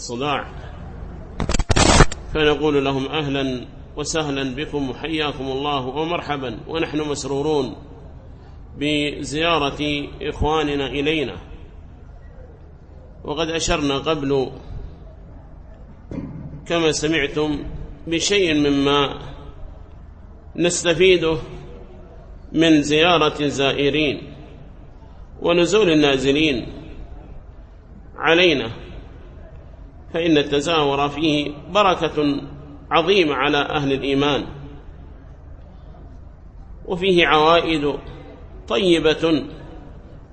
الصداع فنقول لهم أهلا وسهلا بكم وحياكم الله ومرحبا ونحن مسرورون بزيارة إخواننا إلينا. وقد أشرنا قبل كما سمعتم بشيء مما نستفيده من زيارة الزائرين ونزول النازلين علينا. فإن التزاور فيه بركة عظيمة على أهل الإيمان. وفيه عوائد طيبة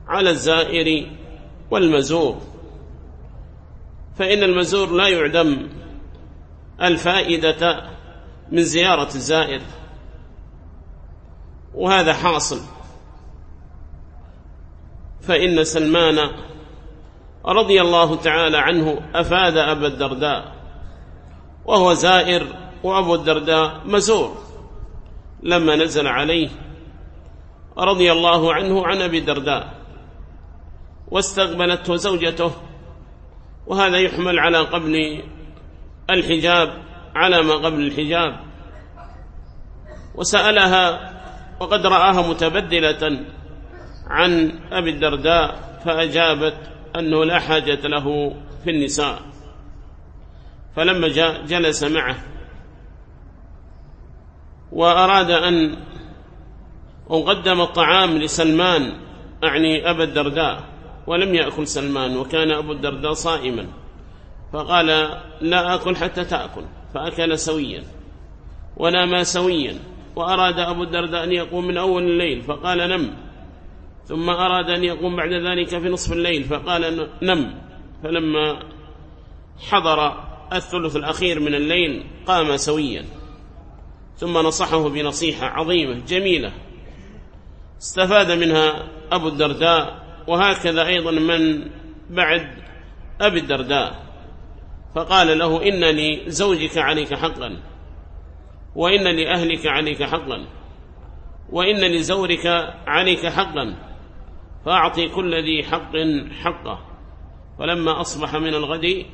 على الزائر والمزور. فإن المزور لا يعدم الفائدة من زيارة الزائر. وهذا حاصل. فإن سلمان رضي الله تعالى عنه أفاد أبا الدرداء وهو زائر وأبو الدرداء مزور لما نزل عليه رضي الله عنه عن أبي الدرداء واستقبلته زوجته وهذا يحمل على قبل الحجاب على ما قبل الحجاب وسألها وقد رآها متبدلة عن أبي الدرداء فأجابت أنه لا حاجة له في النساء. فلما جاء جلس معه وأراد أن أقدم الطعام لسلمان أعني أبا الدرداء ولم يأكل سلمان وكان أبو الدرداء صائما. فقال لا أكل حتى تأكل فأكل سويا ونام سويا وأراد أبو الدرداء أن يقوم من أول الليل فقال نم. ثم أراد أن يقوم بعد ذلك في نصف الليل فقال نم. فلما حضر الثلث الأخير من الليل قام سويا. ثم نصحه بنصيحة عظيمة جميلة. استفاد منها أبو الدرداء وهكذا أيضا من بعد أبي الدرداء. فقال له إن لزوجك عليك حقا وإن لأهلك عليك حقا وإن لزورك عليك حقا. فأعطي كل ذي حق حقه. ولما أصبح من الغد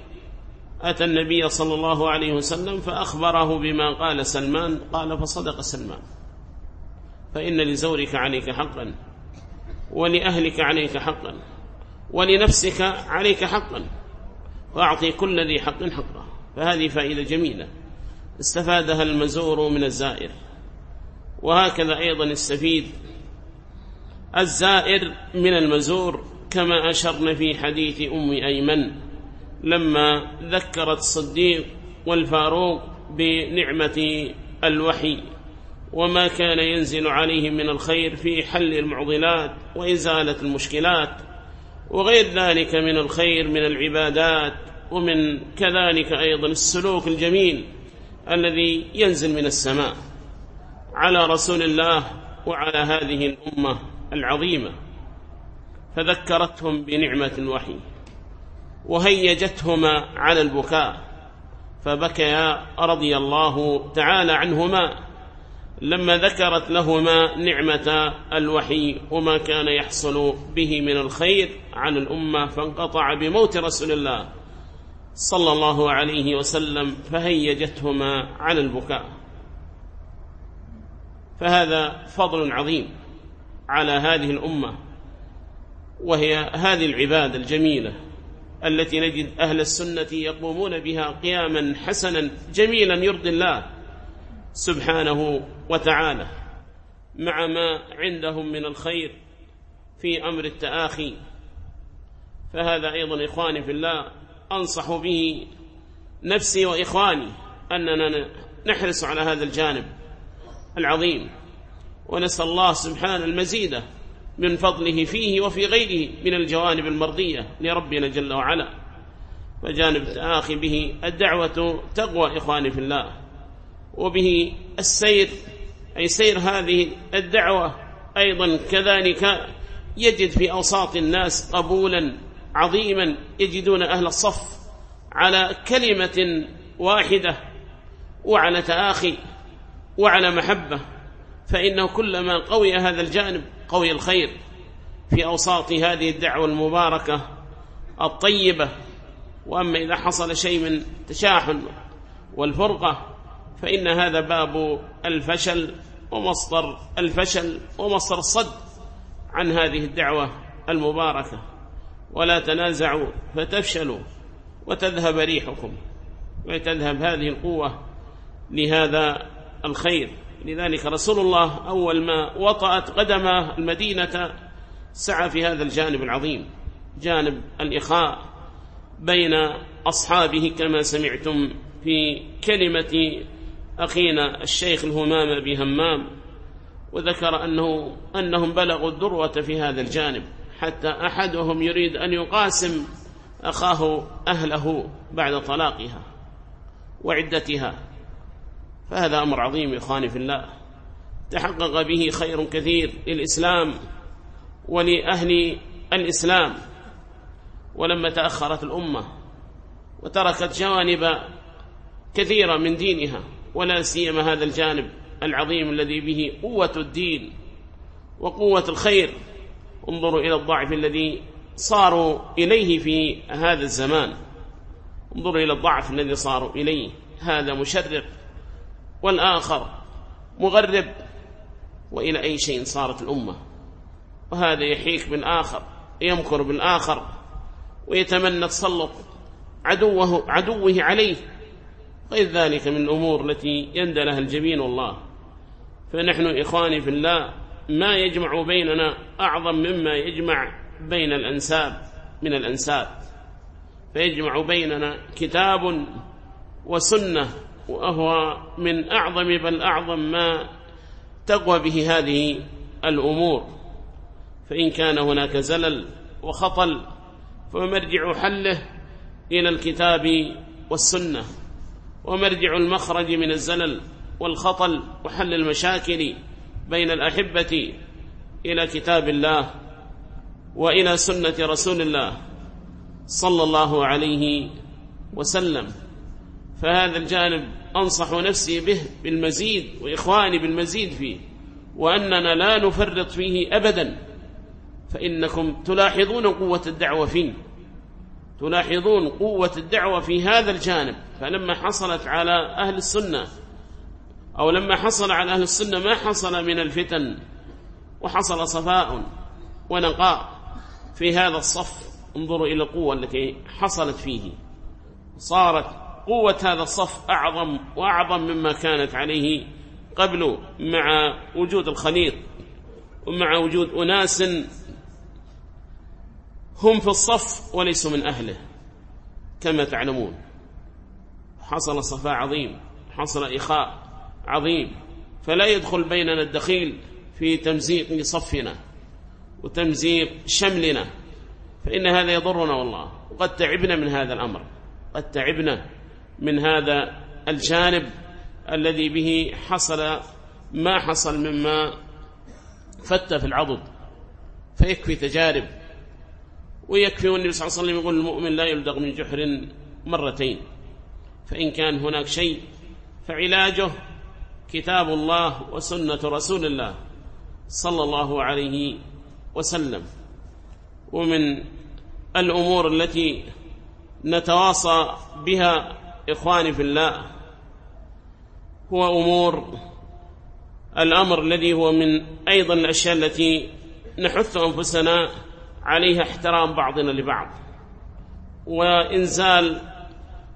أتى النبي صلى الله عليه وسلم فأخبره بما قال سلمان. قال فصدق سلمان. فإن لزورك عليك حقا ولأهلك عليك حقا ولنفسك عليك حقا. وأعطي كل ذي حق حقه. فهذه فائدة جميلة. استفادها المزور من الزائر. وهكذا أيضا استفيد الزائر من المزور كما أشرنا في حديث أم أيمن لما ذكرت الصديق والفاروق بنعمة الوحي وما كان ينزل عليهم من الخير في حل المعضلات وإزالة المشكلات وغير ذلك من الخير من العبادات ومن كذلك أيضا السلوك الجميل الذي ينزل من السماء على رسول الله وعلى هذه الأمة. العظيمة فذكرتهم بنعمة الوحي وهيجتهما على البكاء فبكيا رضي الله تعالى عنهما لما ذكرت لهما نعمة الوحي وما كان يحصل به من الخير عن الأمة فانقطع بموت رسول الله صلى الله عليه وسلم فهيجتهما على البكاء. فهذا فضل عظيم. على هذه الأمة وهي هذه العبادة الجميلة التي نجد أهل السنة يقومون بها قياما حسنا جميلا يرضي الله سبحانه وتعالى مع ما عندهم من الخير في أمر التآخي. فهذا أيضا إخواني في الله أنصح به نفسي وإخواني أننا نحرص على هذا الجانب العظيم. ونسأل الله سبحانه المزيد من فضله فيه وفي غيره من الجوانب المرضية لربنا جل وعلا. فجانب التآخي به الدعوة تقوى إخواني في الله. وبه السير أي سير هذه الدعوة أيضا كذلك يجد في أوساط الناس قبولا عظيما يجدون أهل الصف على كلمة واحدة وعلى تآخي وعلى محبة. فإنه كلما قوي هذا الجانب قوي الخير في أوساط هذه الدعوة المباركة الطيبة. وأما إذا حصل شيء من تشاحن والفرقة فإن هذا باب الفشل ومصدر الفشل ومصدر الصد عن هذه الدعوة المباركة. ولا تنازعوا فتفشلوا وتذهب ريحكم وتذهب هذه القوة لهذا الخير. لذلك رسول الله أول ما وطأت قدم المدينة سعى في هذا الجانب العظيم جانب الإخاء بين أصحابه كما سمعتم في كلمة أخينا الشيخ الهمام بهمام وذكر أنه أنهم بلغوا الذروة في هذا الجانب حتى أحدهم يريد أن يقاسم أخاه أهله بعد طلاقها وعدتها. فهذا أمر عظيم إخواني في الله. تحقق به خير كثير للإسلام ولأهل الإسلام. ولما تأخرت الأمة وتركت جوانب كثيرة من دينها ولا سيما هذا الجانب العظيم الذي به قوة الدين وقوة الخير. انظروا إلى الضعف الذي صاروا إليه في هذا الزمان. انظروا إلى الضعف الذي صاروا إليه. هذا مشرق. والآخر مغرب وإلى أي شيء صارت الأمة. وهذا يحيك بالآخر يمكر بالآخر ويتمنى تسلط عدوه, عدوه عليه. غير ذلك من الأمور التي يندى لها الجبين والله. فنحن إخواني في الله ما يجمع بيننا أعظم مما يجمع بين الأنساب من الأنساب. فيجمع بيننا كتاب وسنة وهو من أعظم بل أعظم ما تقوى به هذه الأمور. فإن كان هناك زلل وخطل فمرجع حله إلى الكتاب والسنة ومرجع المخرج من الزلل والخطل وحل المشاكل بين الأحبة إلى كتاب الله وإلى سنة رسول الله صلى الله عليه وسلم. فهذا الجانب أنصح نفسي به بالمزيد وإخواني بالمزيد فيه وأننا لا نفرط فيه أبدا فإنكم تلاحظون قوة الدعوة فيه تلاحظون قوة الدعوة في هذا الجانب. فلما حصلت على أهل السنة أو لما حصل على أهل السنة ما حصل من الفتن وحصل صفاء ونقاء في هذا الصف. انظروا إلى القوة التي حصلت فيه. صارت قوة هذا الصف أعظم وأعظم مما كانت عليه قبل مع وجود الخليط ومع وجود أناس هم في الصف وليسوا من أهله كما تعلمون. حصل صفاء عظيم حصل إخاء عظيم فلا يدخل بيننا الدخيل في تمزيق صفنا وتمزيق شملنا فإن هذا يضرنا والله وقد تعبنا من هذا الأمر قد تعبنا من هذا الجانب الذي به حصل ما حصل مما فت في العضد فيكفي تجارب. ويكفي والنبي صلى الله عليه وسلم يقول المؤمن لا يلدغ من جحر مرتين. فإن كان هناك شيء فعلاجه كتاب الله وسنة رسول الله صلى الله عليه وسلم. ومن الأمور التي نتواصى بها إخواني في الله هو أمور الأمر الذي هو من أيضا الأشياء التي نحث أنفسنا عليها احترام بعضنا لبعض. وإنزال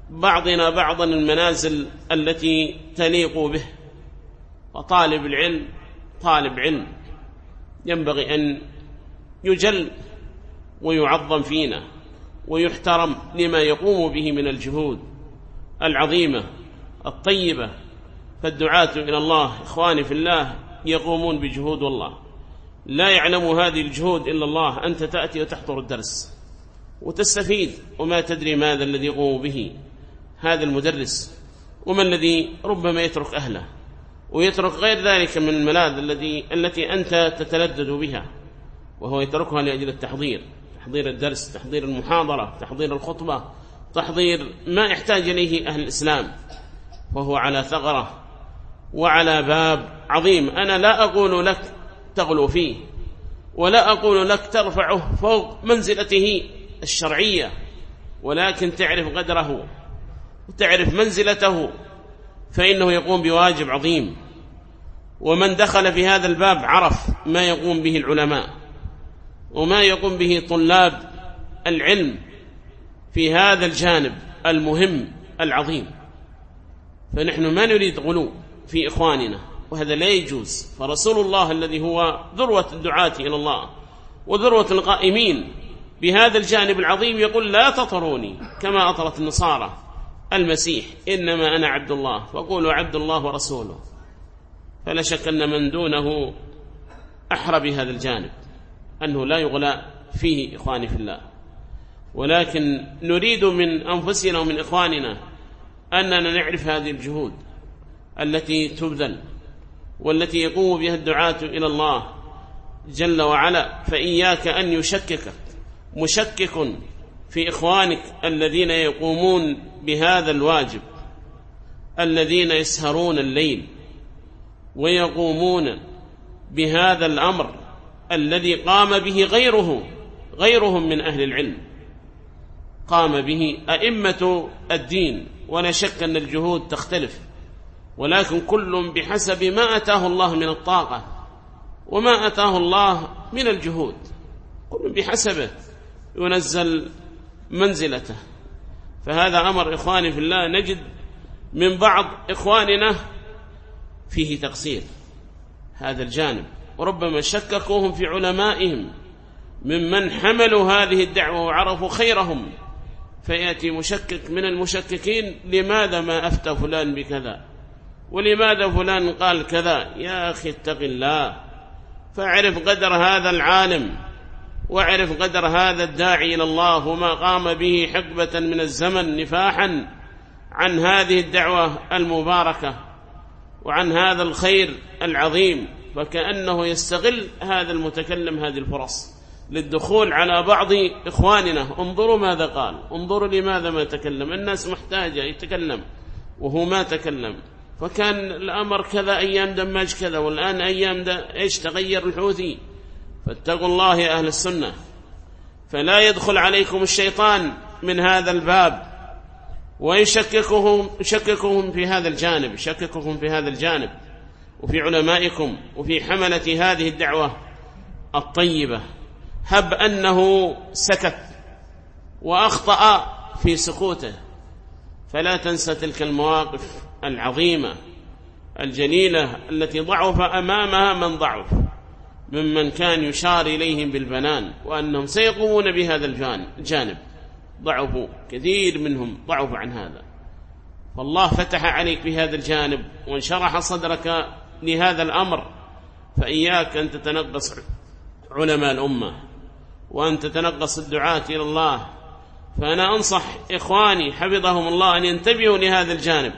بعضنا بعضا المنازل التي تليق به. وطالب العلم طالب علم. ينبغي أن يجل ويعظم فينا ويحترم لما يقوم به من الجهود. العظيمة الطيبة. فالدعاة إلى الله إخواني في الله يقومون بجهود الله لا يعلم هذه الجهود إلا الله. أنت تأتي وتحضر الدرس وتستفيد وما تدري ماذا الذي يقوم به هذا المدرس وما الذي ربما يترك أهله. ويترك غير ذلك من الملاذ الذي التي أنت تتلذذ بها وهو يتركها لأجل التحضير. تحضير الدرس تحضير المحاضرة تحضير الخطبة. تحضير ما يحتاج إليه أهل الإسلام وهو على ثغرة وعلى باب عظيم. أنا لا أقول لك تغلو فيه ولا أقول لك ترفعه فوق منزلته الشرعية ولكن تعرف قدره وتعرف منزلته فإنه يقوم بواجب عظيم. ومن دخل في هذا الباب عرف ما يقوم به العلماء وما يقوم به طلاب العلم. في هذا الجانب المهم العظيم. فنحن ما نريد غلو في إخواننا وهذا لا يجوز. فرسول الله الذي هو ذروة الدعاة إلى الله وذروة القائمين بهذا الجانب العظيم يقول لا تطروني كما أطرت النصارى. المسيح إنما أنا عبد الله فقولوا عبد الله ورسوله. فلا شك أن من دونه أحرى بهذا الجانب أنه لا يغلى فيه إخواني في الله. ولكن نريد من أنفسنا ومن إخواننا أننا نعرف هذه الجهود التي تبذل والتي يقوم بها الدعاة إلى الله جل وعلا. فإياك أن يشكك مشكك في إخوانك الذين يقومون بهذا الواجب الذين يسهرون الليل ويقومون بهذا الأمر الذي قام به غيره غيرهم من أهل العلم. قام به أئمة الدين ولا شك أن الجهود تختلف. ولكن كل بحسب ما أتاه الله من الطاقة وما أتاه الله من الجهود. كل بحسبه ينزل منزلته. فهذا أمر إخواني في الله نجد من بعض إخواننا فيه تقصير. هذا الجانب. وربما شككوهم في علمائهم ممن حملوا هذه الدعوة وعرفوا خيرهم. فيأتي مشكك من المشككين لماذا ما أفتى فلان بكذا؟ ولماذا فلان قال كذا؟ يا أخي اتق الله فاعرف قدر هذا العالم واعرف قدر هذا الداعي إلى الله وما قام به حقبة من الزمن نفاحا عن هذه الدعوة المباركة وعن هذا الخير العظيم فكأنه يستغل هذا المتكلم هذه الفرص. للدخول على بعض إخواننا. انظروا ماذا قال. انظروا لماذا ما تكلم. الناس محتاجة يتكلم وهو ما تكلم. فكان الأمر كذا أيام دماج كذا والآن أيام دا إيش تغير الحوثي. فاتقوا الله يا أهل السنة. فلا يدخل عليكم الشيطان من هذا الباب. ويشككهم يشككهم في هذا الجانب يشككهم في هذا الجانب. وفي علمائكم وفي حملة هذه الدعوة الطيبة. هب أنه سكت وأخطأ في سكوته فلا تنسى تلك المواقف العظيمة الجليلة التي ضعف أمامها من ضعف ممن كان يشار إليهم بالبنان وأنهم سيقومون بهذا الجانب ضعفوا كثير منهم ضعفوا عن هذا. فالله فتح عليك بهذا الجانب وانشرح صدرك لهذا الأمر فإياك أن تتنقص علماء الأمة. وأن تتنقص الدعاة إلى الله. فأنا أنصح إخواني حفظهم الله أن ينتبهوا لهذا الجانب.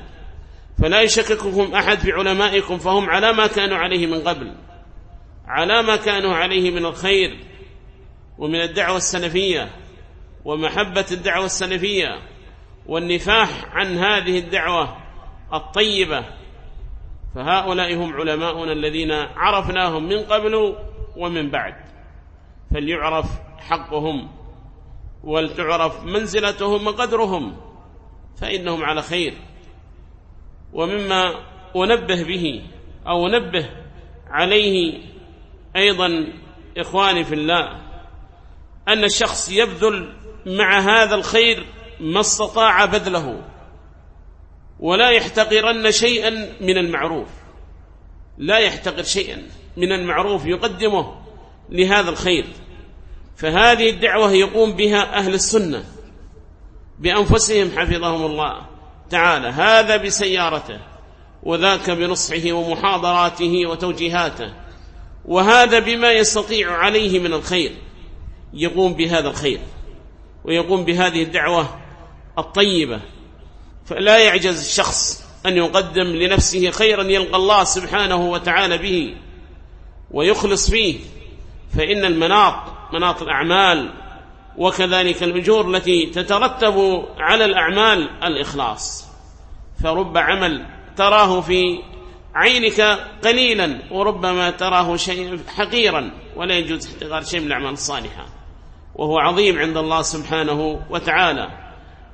فلا يشكككم أحد في علمائكم فهم على ما كانوا عليه من قبل على ما كانوا عليه من الخير ومن الدعوة السلفية ومحبة الدعوة السلفية والنفاح عن هذه الدعوة الطيبة. فهؤلاء هم علماؤنا الذين عرفناهم من قبل ومن بعد. فليعرف حقهم ولتعرف منزلتهم وقدرهم فإنهم على خير. ومما أنبه به أو نبه عليه أيضا إخواني في الله أن الشخص يبذل مع هذا الخير ما استطاع بذله ولا يحتقرن شيئا من المعروف. لا يحتقر شيئا من المعروف يقدمه لهذا الخير. فهذه الدعوة يقوم بها أهل السنة بأنفسهم حفظهم الله تعالى. هذا بسيارته وذاك بنصحه ومحاضراته وتوجيهاته. وهذا بما يستطيع عليه من الخير. يقوم بهذا الخير. ويقوم بهذه الدعوة الطيبة. فلا يعجز الشخص أن يقدم لنفسه خيرا يلقى الله سبحانه وتعالى به ويخلص فيه. فإن المناط مناط الأعمال وكذلك الأجور التي تترتب على الأعمال الإخلاص. فرب عمل تراه في عينك قليلا وربما تراه شيء حقيرا ولا يجوز احتقار شيء من الأعمال الصالحة. وهو عظيم عند الله سبحانه وتعالى.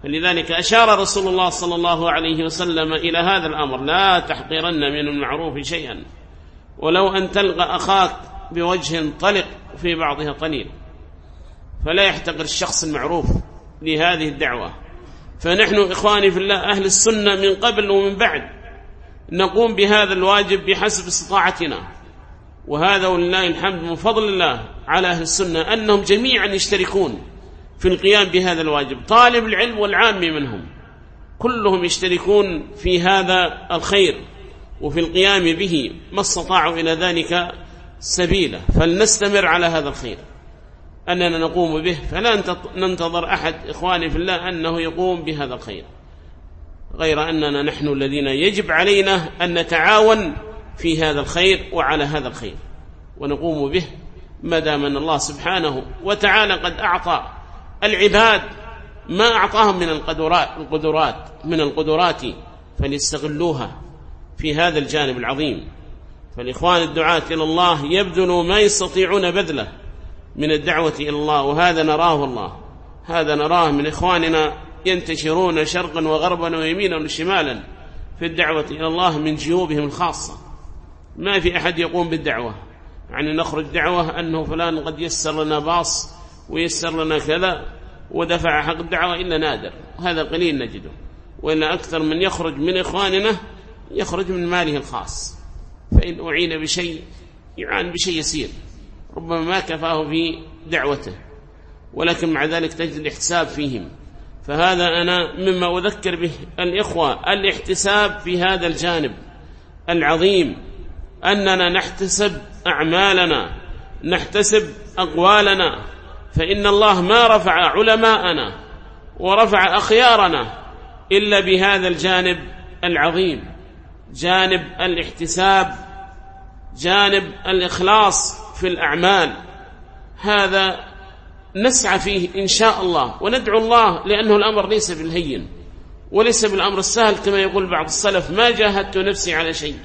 فلذلك أشار رسول الله صلى الله عليه وسلم إلى هذا الأمر. لا تحقرن من المعروف شيئا. ولو أن تلقى أخاك بوجه طلق في بعضها طليل فلا يحتقر الشخص المعروف لهذه الدعوة. فنحن إخواني في الله أهل السنة من قبل ومن بعد نقوم بهذا الواجب بحسب استطاعتنا. وهذا ولله الحمد من فضل الله على أهل السنة أنهم جميعا يشتركون في القيام بهذا الواجب. طالب العلم والعام منهم كلهم يشتركون في هذا الخير وفي القيام به ما استطاعوا إلى ذلك سبيلا فلنستمر على هذا الخير. أننا نقوم به فلا ننتظر أحد إخواني في الله أنه يقوم بهذا الخير. غير أننا نحن الذين يجب علينا أن نتعاون في هذا الخير وعلى هذا الخير. ونقوم به ما دام أن الله سبحانه وتعالى قد أعطى العباد ما أعطاهم من القدرات, القدرات من القدرات فليستغلوها في هذا الجانب العظيم. فالإخوان الدعاة إلى الله يبذلوا ما يستطيعون بذله من الدعوة إلى الله وهذا نراه الله. هذا نراه من إخواننا ينتشرون شرقا وغربا ويمينا وشمالا في الدعوة إلى الله من جيوبهم الخاصة. ما في أحد يقوم بالدعوة. يعني نخرج دعوة أنه فلان قد يسر لنا باص ويسر لنا كذا ودفع حق الدعوة إلا نادر. هذا قليل نجده. وإلا أكثر من يخرج من إخواننا يخرج من ماله الخاص. فإن أعين بشيء يعان بشيء يسير. ربما ما كفاه في دعوته ولكن مع ذلك تجد الاحتساب فيهم. فهذا أنا مما أذكر به الإخوة الاحتساب في هذا الجانب العظيم أننا نحتسب أعمالنا نحتسب أقوالنا. فإن الله ما رفع علماءنا ورفع أخيارنا إلا بهذا الجانب العظيم. جانب الاحتساب جانب الإخلاص في الأعمال. هذا نسعى فيه إن شاء الله وندعو الله لأنه الأمر ليس بالهين وليس بالأمر السهل كما يقول بعض السلف ما جاهدت نفسي على شيء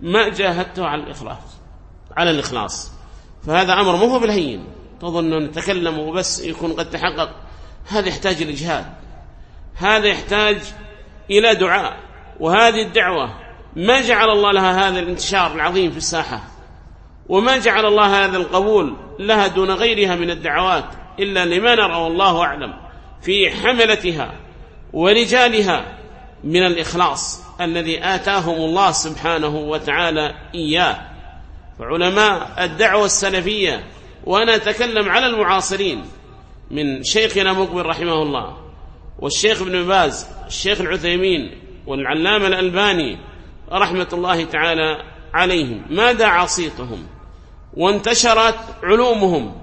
ما جاهدته على الإخلاص على الإخلاص. فهذا أمر مو بالهين تظن أن نتكلم وبس يكون قد تحقق هذا يحتاج الإجهاد هذا يحتاج إلى دعاء وهذه الدعوة ما جعل الله لها هذا الانتشار العظيم في الساحة وما جعل الله هذا القبول لها دون غيرها من الدعوات إلا لما نرى والله أعلم في حملتها ورجالها من الإخلاص الذي آتاهم الله سبحانه وتعالى إياه. فعلماء الدعوة السلفية وأنا أتكلم على المعاصرين من شيخنا مقبل رحمه الله والشيخ ابن باز الشيخ العثيمين والعلامة الألباني رحمة الله تعالى عليهم. ما دعا صيتهم وانتشرت علومهم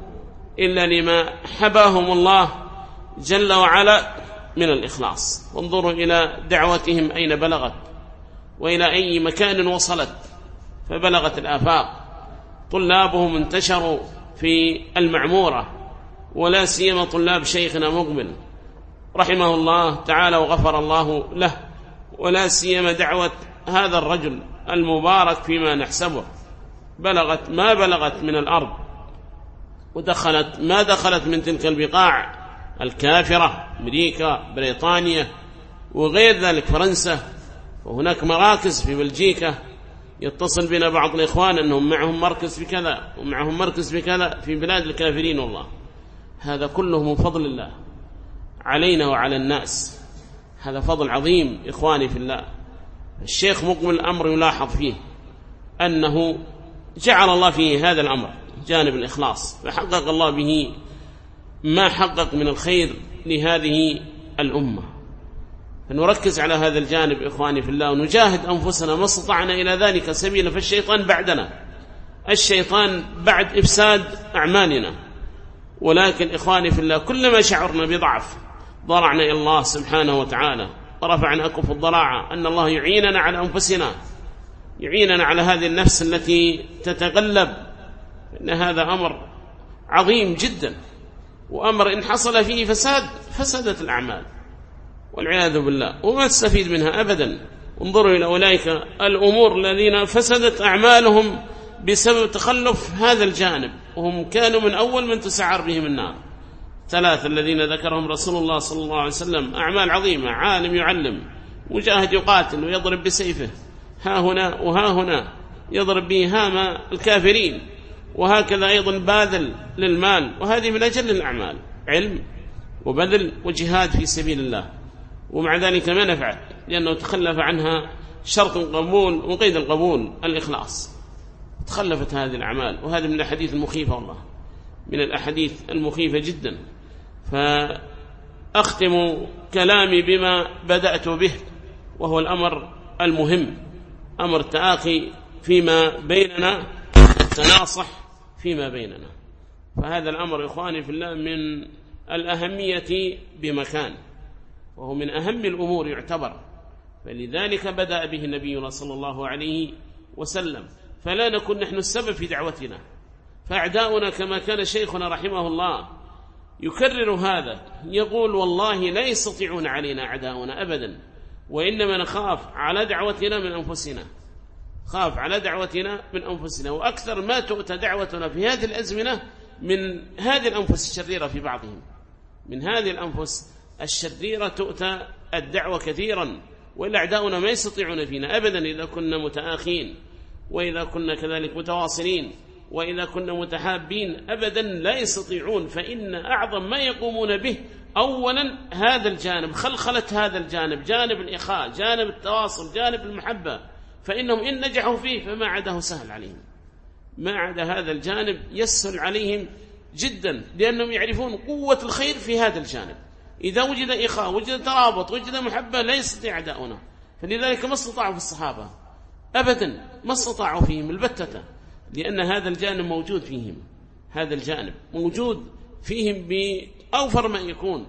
إلا لما حباهم الله جل وعلا من الإخلاص. وانظروا إلى دعوتهم أين بلغت وإلى أي مكان وصلت فبلغت الآفاق. طلابهم انتشروا في المعمورة ولا سيما طلاب شيخنا مقبل رحمه الله تعالى وغفر الله له ولا سيما دعوة هذا الرجل المبارك فيما نحسبه. بلغت ما بلغت من الأرض ودخلت ما دخلت من تلك البقاع الكافرة أمريكا بريطانيا وغير ذلك فرنسا. وهناك مراكز في بلجيكا يتصل بنا بعض الإخوان أنهم معهم مركز في كذا ومعهم مركز في كذا في بلاد الكافرين والله. هذا كله من فضل الله علينا وعلى الناس. هذا فضل عظيم إخواني في الله. الشيخ مقبل الأمر يلاحظ فيه أنه جعل الله فيه هذا الأمر جانب الإخلاص فحقق الله به ما حقق من الخير لهذه الأمة. فنركز على هذا الجانب إخواني في الله ونجاهد أنفسنا ما استطعنا إلى ذلك سبيلا فالشيطان بعدنا. الشيطان بعد إفساد أعمالنا. ولكن إخواني في الله كلما شعرنا بضعف ضرعنا إلى الله سبحانه وتعالى. ورفعنا أكف الضراعة أن الله يعيننا على أنفسنا يعيننا على هذه النفس التي تتغلب. إن هذا أمر عظيم جدا. وأمر إن حصل فيه فساد فسدت الأعمال. والعياذ بالله. وما تستفيد منها أبدا. انظروا إلى أولئك الأمور الذين فسدت أعمالهم بسبب تخلف هذا الجانب. وهم كانوا من أول من تسعر بهم النار. ثلاث الذين ذكرهم رسول الله صلى الله عليه وسلم. أعمال عظيمة عالم يعلم مجاهد يقاتل ويضرب بسيفه. ها هنا وها هنا يضرب به هام الكافرين. وهكذا أيضا باذل للمال. وهذه من أجل الأعمال علم وبذل وجهاد في سبيل الله. ومع ذلك ما نفعت لأنه تخلف عنها شرط القبول وقيد القبول الإخلاص. تخلفت هذه الأعمال. وهذه من الأحاديث المخيفة والله. من الأحاديث المخيفة جدا. فأختم كلامي بما بدأت به وهو الأمر المهم أمر التآخي فيما بيننا التناصح فيما بيننا. فهذا الأمر إخواني في الله من الأهمية بمكان وهو من أهم الأمور يعتبر. فلذلك بدأ به النبي صلى الله عليه وسلم. فلا نكون نحن السبب في دعوتنا. فأعداؤنا كما كان شيخنا رحمه الله يكرر هذا يقول والله لا يستطيعون علينا أعداؤنا أبدا وإنما نخاف على دعوتنا من أنفسنا خاف على دعوتنا من أنفسنا وأكثر ما تؤتى دعوتنا في هذه الأزمنة من هذه الأنفس الشريرة في بعضهم. من هذه الأنفس الشريرة تؤتى الدعوة كثيرا وإلا أعداؤنا ما يستطيعون فينا أبدا إذا كنا متآخين وإذا كنا كذلك متواصلين وإذا كنا متحابين أبدا لا يستطيعون فإن أعظم ما يقومون به أولا هذا الجانب خلخلة هذا الجانب جانب الإخاء جانب التواصل جانب المحبة فإنهم إن نجحوا فيه فما عده سهل عليهم. ما عدا هذا الجانب يسهل عليهم جدا لأنهم يعرفون قوة الخير في هذا الجانب. إذا وجد إخاء وجد ترابط وجد محبة لا يستطيع أعداؤنا فلذلك ما استطاعوا في الصحابة؟ أبدا ما استطاعوا فيهم البتة. لأن هذا الجانب موجود فيهم. هذا الجانب موجود فيهم بأوفر ما يكون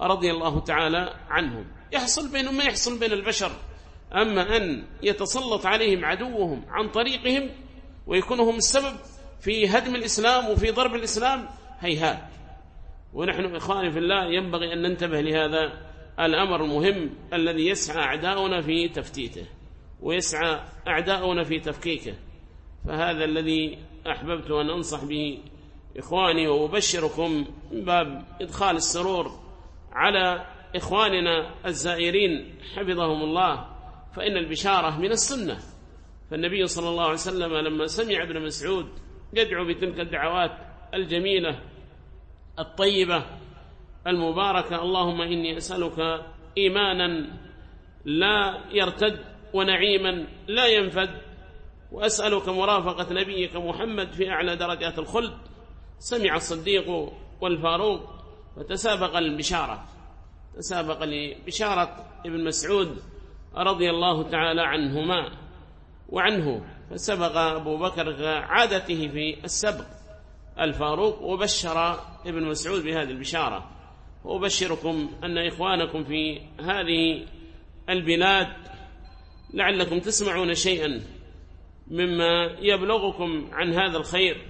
رضي الله تعالى عنهم. يحصل بينهم ما يحصل بين البشر. أما أن يتسلط عليهم عدوهم عن طريقهم ويكونوا هم السبب في هدم الإسلام وفي ضرب الإسلام هيهات. ونحن إخواني في الله ينبغي أن ننتبه لهذا الأمر المهم الذي يسعى أعداؤنا في تفتيته ويسعى أعداؤنا في تفكيكه. فهذا الذي أحببت أن أنصح به إخواني وأبشركم من باب إدخال السرور على إخواننا الزائرين حفظهم الله فإن البشارة من السنة. فالنبي صلى الله عليه وسلم لما سمع ابن مسعود يدعو بتلك الدعوات الجميلة الطيبة المباركة اللهم إني أسألك إيمانا لا يرتد ونعيما لا ينفد وأسألك مرافقة نبيك محمد في أعلى درجات الخلد. سمع الصديق والفاروق فتسابق البشارة. تسابق لبشارة ابن مسعود رضي الله تعالى عنهما وعنه فسبق أبو بكر عادته في السبق. الفاروق وبشر ابن مسعود بهذه البشارة. وأبشركم أن إخوانكم في هذه البلاد لعلكم تسمعون شيئا. مما يبلغكم عن هذا الخير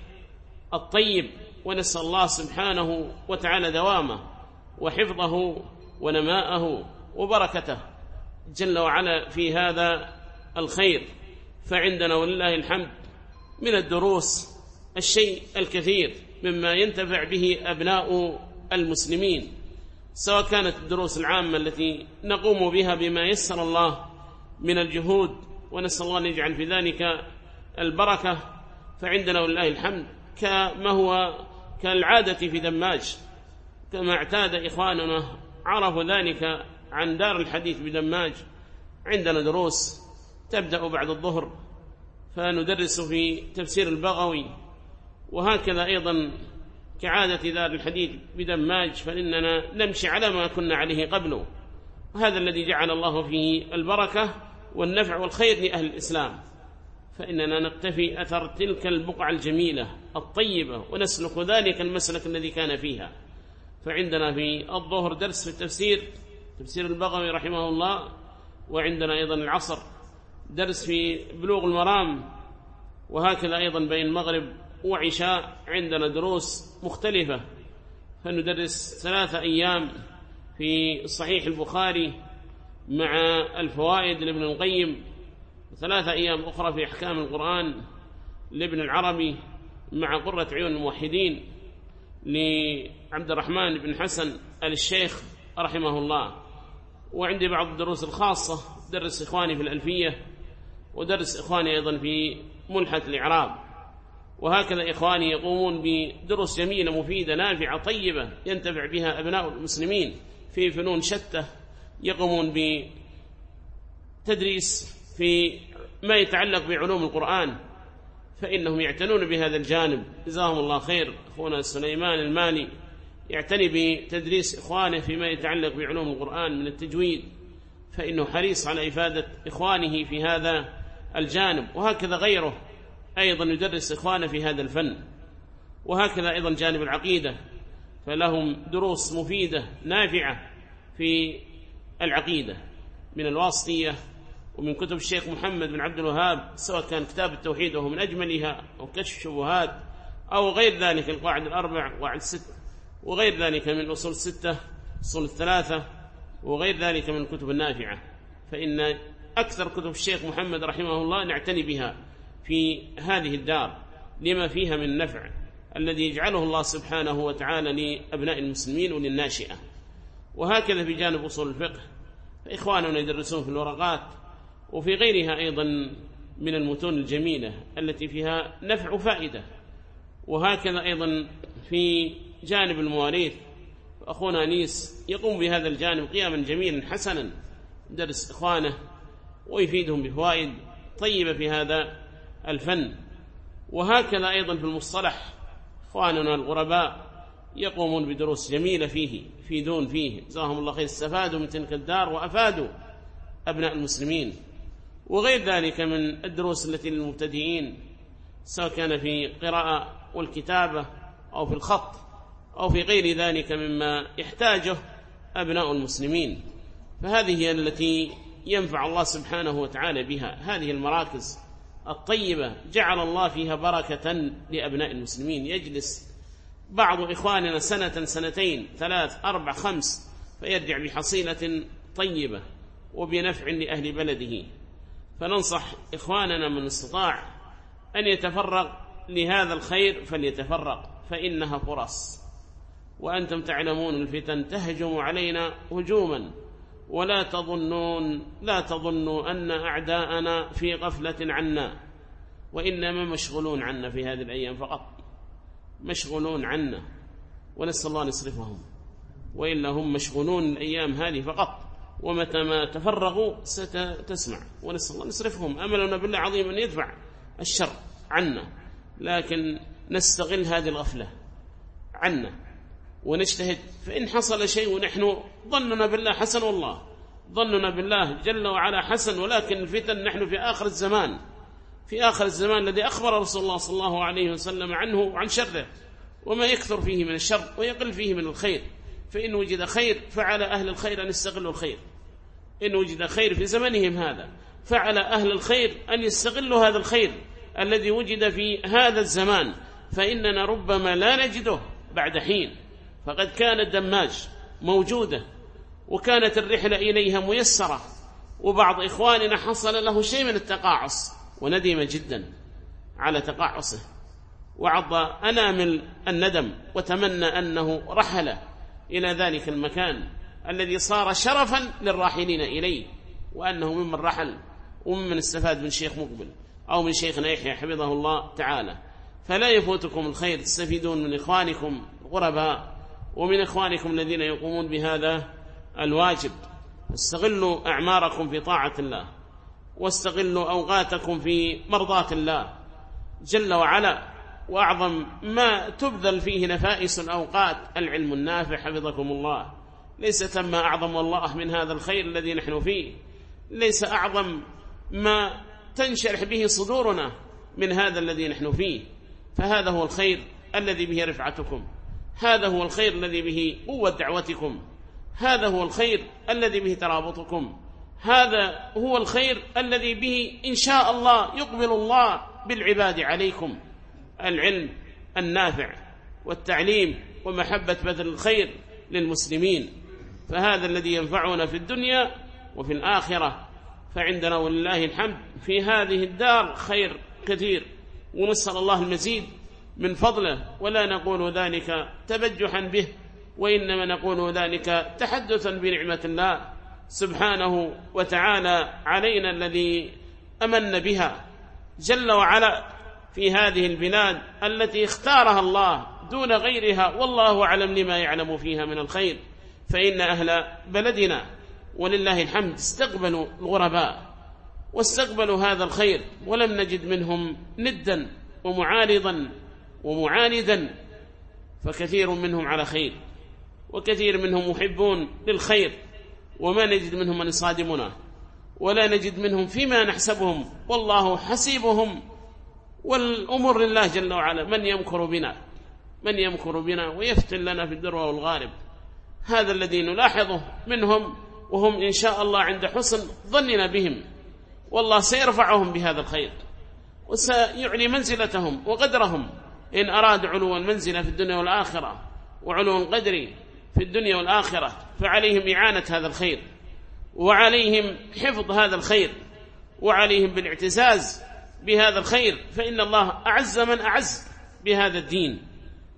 الطيب ونسأل الله سبحانه وتعالى دوامه وحفظه ونماءه وبركته جل وعلا في هذا الخير. فعندنا ولله الحمد من الدروس الشيء الكثير مما ينتفع به أبناء المسلمين سواء كانت الدروس العامة التي نقوم بها بما يسر الله من الجهود ونسأل الله أن يجعل في ذلك البركة فعندنا ولله الحمد كما هو كالعادة في دماج. كما اعتاد إخواننا عرفوا ذلك عن دار الحديث بدماج. عندنا دروس تبدأ بعد الظهر فندرس في تفسير البغوي. وهكذا أيضا كعادة دار الحديث بدماج فإننا نمشي على ما كنا عليه قبله وهذا الذي جعل الله فيه البركة. والنفع والخير لأهل الإسلام. فإننا نقتفي أثر تلك البقعة الجميلة الطيبة ونسلك ذلك المسلك الذي كان فيها. فعندنا في الظهر درس في التفسير تفسير البغوي رحمه الله وعندنا أيضا العصر درس في بلوغ المرام وهكذا أيضا بين المغرب وعشاء عندنا دروس مختلفة. فندرس ثلاثة أيام في صحيح البخاري مع الفوائد لابن القيم. ثلاثة أيام أخرى في أحكام القرآن لابن العربي مع قرة عيون الموحدين لعبد الرحمن بن حسن الشيخ رحمه الله. وعندي بعض الدروس الخاصة درس إخواني في الألفية ودرس إخواني أيضا في ملحة الإعراب. وهكذا إخواني يقومون بدروس جميلة مفيدة نافعة طيبة ينتفع بها أبناء المسلمين في فنون شتى يقومون بتدريس في ما يتعلق بعلوم القرآن فإنهم يعتنون بهذا الجانب. جزاهم الله خير. أخونا سليمان المالي يعتني بتدريس إخوانه فيما يتعلق بعلوم القرآن من التجويد فإنه حريص على إفادة إخوانه في هذا الجانب. وهكذا غيره أيضا يدرس إخوانه في هذا الفن. وهكذا أيضا جانب العقيدة فلهم دروس مفيدة نافعة في العقيدة من الواسطية ومن كتب الشيخ محمد بن عبد الوهاب سواء كان كتاب التوحيد وهو من أجملها أو كشف الشبهات أو غير ذلك القواعد الأربع قواعد الست وغير ذلك من الأصول الستة أصول الثلاثة وغير ذلك من الكتب النافعة. فإن أكثر كتب الشيخ محمد رحمه الله نعتني بها في هذه الدار لما فيها من نفع الذي يجعله الله سبحانه وتعالى لأبناء المسلمين وللناشئة. وهكذا في جانب أصول الفقه. فإخواننا يدرسون في الورقات وفي غيرها أيضا من المتون الجميلة التي فيها نفع وفائدة. وهكذا أيضا في جانب المواريث أخونا أنيس يقوم بهذا الجانب قياما جميلا حسنا. درس إخوانه ويفيدهم بفوائد طيبة في هذا الفن. وهكذا أيضا في المصطلح إخواننا الغرباء يقومون بدروس جميلة فيه يفيدون فيه. جزاهم الله خير. استفادوا من تلك الدار وأفادوا أبناء المسلمين. وغير ذلك من الدروس التي للمبتدئين سواء كان في قراءة والكتابة أو في الخط أو في غير ذلك مما يحتاجه أبناء المسلمين. فهذه هي التي ينفع الله سبحانه وتعالى بها. هذه المراكز الطيبة جعل الله فيها بركة لأبناء المسلمين. يجلس بعض إخواننا سنة سنتين ثلاث أربع خمس فيرجع بحصيلة طيبة وبنفع لأهل بلده. فننصح إخواننا من استطاع أن يتفرغ لهذا الخير فليتفرغ فإنها فرص. وأنتم تعلمون الفتن تهجم علينا هجوما. ولا تظنون لا تظنوا أن أعداءنا في غفلة عنا. وإنما مشغولون عنا في هذه الأيام فقط. مشغولون عنا ونسأل الله نصرفهم وإلا هم مشغولون الأيام هذه فقط ومتى ما تفرغوا ستسمع ونسأل الله نصرفهم أملنا بالله عظيم أن يدفع الشر عنا لكن نستغل هذه الغفلة عنا ونجتهد. فإن حصل شيء ونحن ظننا بالله حسن والله ظننا بالله جل وعلا حسن ولكن الفتن نحن في آخر الزمان. في آخر الزمان الذي أخبر رسول الله صلى الله عليه وسلم عنه وعن شره وما يكثر فيه من الشر ويقل فيه من الخير. فإن وجد خير فعلى أهل الخير أن يستغلوا الخير. إن وجد خير في زمنهم هذا فعلى أهل الخير أن يستغلوا هذا الخير الذي وجد في هذا الزمان. فإننا ربما لا نجده بعد حين. فقد كانت دماج موجودة وكانت الرحلة إليها ميسرة وبعض إخواننا حصل له شيء من التقاعس. وندم جدا على تقاعسه وعض أنامل الندم وتمنى أنه رحل إلى ذلك المكان الذي صار شرفا للراحلين إليه وأنه ممن رحل وممن استفاد من شيخ مقبل أو من شيخنا يحيى حفظه الله تعالى. فلا يفوتكم الخير تستفيدون من إخوانكم غرباء ومن إخوانكم الذين يقومون بهذا الواجب. استغلوا أعماركم في طاعة الله. واستغلوا أوقاتكم في مرضاة الله جل وعلا وأعظم ما تبذل فيه نفائس الأوقات العلم النافع حفظكم الله. ليس تم أعظم والله من هذا الخير الذي نحن فيه. ليس أعظم ما تنشرح به صدورنا من هذا الذي نحن فيه. فهذا هو الخير الذي به رفعتكم. هذا هو الخير الذي به قوة دعوتكم. هذا هو الخير الذي به ترابطكم. هذا هو الخير الذي به إن شاء الله يقبل الله بالعباد عليكم. العلم النافع والتعليم ومحبة بذل الخير للمسلمين. فهذا الذي ينفعنا في الدنيا وفي الآخرة فعندنا ولله الحمد في هذه الدار خير كثير. ونسأل الله المزيد من فضله ولا نقول ذلك تبجحا به وإنما نقول ذلك تحدثا بنعمة الله. سبحانه وتعالى علينا الذي أمن بها جل وعلا في هذه البلاد التي اختارها الله دون غيرها والله أعلم لما يعلم فيها من الخير. فإن أهل بلدنا ولله الحمد استقبلوا الغرباء واستقبلوا هذا الخير ولم نجد منهم ندا ومعارضا ومعاندا فكثير منهم على خير وكثير منهم محبون للخير. وما نجد منهم من يصادمنا ولا نجد منهم فيما نحسبهم والله حسيبهم. والأمر لله جل وعلا من يمكر بنا؟ من يمكر بنا ويفتن لنا في الدروة والغارب هذا الذي نلاحظه منهم وهم إن شاء الله عند حسن ظننا بهم. والله سيرفعهم بهذا الخير وسيعلي منزلتهم وقدرهم. إن أراد علو المنزلة في الدنيا والآخرة وعلو القدر في الدنيا والآخرة فعليهم إعانة هذا الخير وعليهم حفظ هذا الخير وعليهم بالاعتزاز بهذا الخير فإن الله أعز من أعز بهذا الدين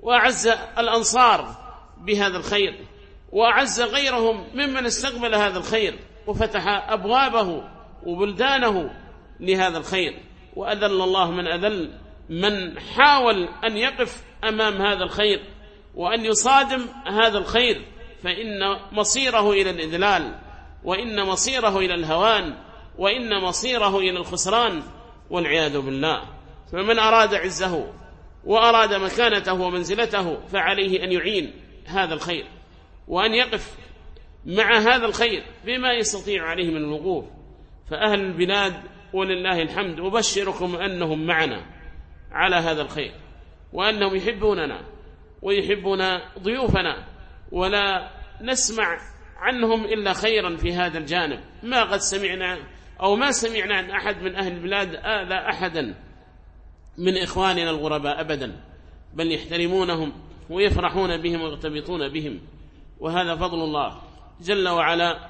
وأعز الأنصار بهذا الخير وأعز غيرهم ممن استقبل هذا الخير وفتح أبوابه وبلدانه لهذا الخير وأذل الله من أذل من حاول أن يقف أمام هذا الخير وأن يصادم هذا الخير فإن مصيره إلى الإذلال وإن مصيره إلى الهوان وإن مصيره إلى الخسران والعياذ بالله. فمن أراد عزه وأراد مكانته ومنزلته فعليه أن يعين هذا الخير وأن يقف مع هذا الخير بما يستطيع عليه من الوقوف. فأهل البلاد ولله الحمد أبشركم أنهم معنا على هذا الخير وأنهم يحبوننا. ويحبون ضيوفنا ولا نسمع عنهم إلا خيرا في هذا الجانب. ما قد سمعنا أو ما سمعنا عن أحد من أهل البلاد آذى أحدا من إخواننا الغرباء أبدا بل يحترمونهم ويفرحون بهم ويغتبطون بهم. وهذا فضل الله جل وعلا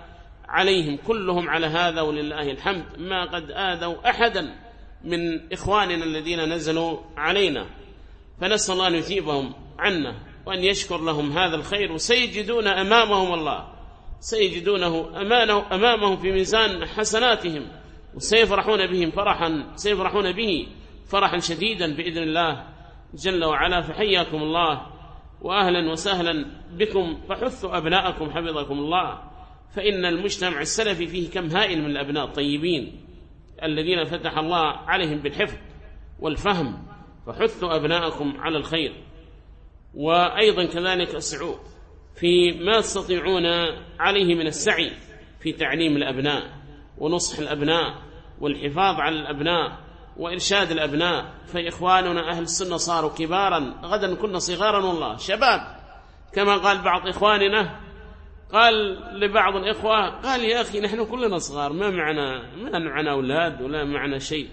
عليهم كلهم على هذا ولله الحمد. ما قد آذوا أحدا من إخواننا الذين نزلوا علينا. فنسأل الله أن يثيبهم عنا وأن يشكر لهم هذا الخير وسيجدون أمامهم الله سيجدونه أمانه أمامهم في ميزان حسناتهم وسيفرحون بهم فرحا سيفرحون به فرحا شديدا بإذن الله جل وعلا. فحياكم الله وأهلا وسهلا بكم فحثوا أبناءكم حفظكم الله. فإن المجتمع السلفي فيه كم هائل من الأبناء الطيبين الذين فتح الله عليهم بالحفظ والفهم. فحثوا أبناءكم على الخير. وأيضا كذلك اسعوا في ما تستطيعون عليه من السعي في تعليم الأبناء ونصح الأبناء والحفاظ على الأبناء وإرشاد الأبناء. فإخواننا أهل السنة صاروا كبارا غدا كنا صغارا والله شباب. كما قال بعض إخواننا قال لبعض الإخوة قال يا أخي نحن كلنا صغار ما معنا ما معنا أولاد ولا معنا شيء.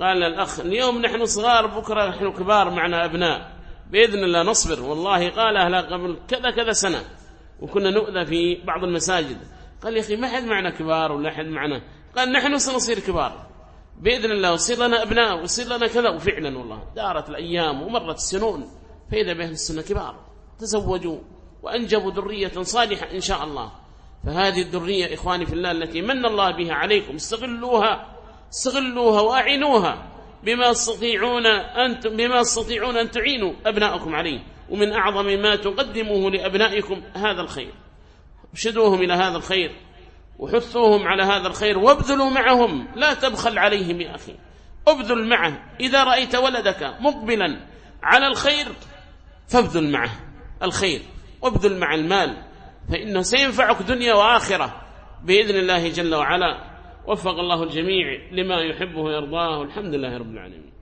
قال الأخ اليوم نحن صغار بكرة نحن كبار معنا أبناء. بإذن الله نصبر. والله قالها قبل كذا كذا سنة. وكنا نؤذى في بعض المساجد. قال يا أخي ما حد معنا كبار ولا حد معنا. قال نحن سنصير كبار. بإذن الله وصير لنا أبناء وصير لنا كذا. وفعلا والله دارت الأيام ومرت السنون. فإذا بأهل السنة كبار. تزوجوا وأنجبوا ذرية صالحة إن شاء الله. فهذه الذرية إخواني في الله التي من الله بها عليكم استغلوها استغلوها وأعينوها. بما تستطيعون أن بما تستطيعون أن تعينوا أبنائكم عليه. ومن أعظم ما تقدموه لأبنائكم هذا الخير. ارشدوهم إلى هذا الخير وحثوهم على هذا الخير وابذلوا معهم. لا تبخل عليهم يا أخي. ابذل معه. إذا رأيت ولدك مقبلا على الخير فابذل معه الخير. وابذل مع المال فإنه سينفعك دنيا وآخرة بإذن الله جل وعلا. وفق الله الجميع لما يحبه ويرضاه والحمد لله رب العالمين.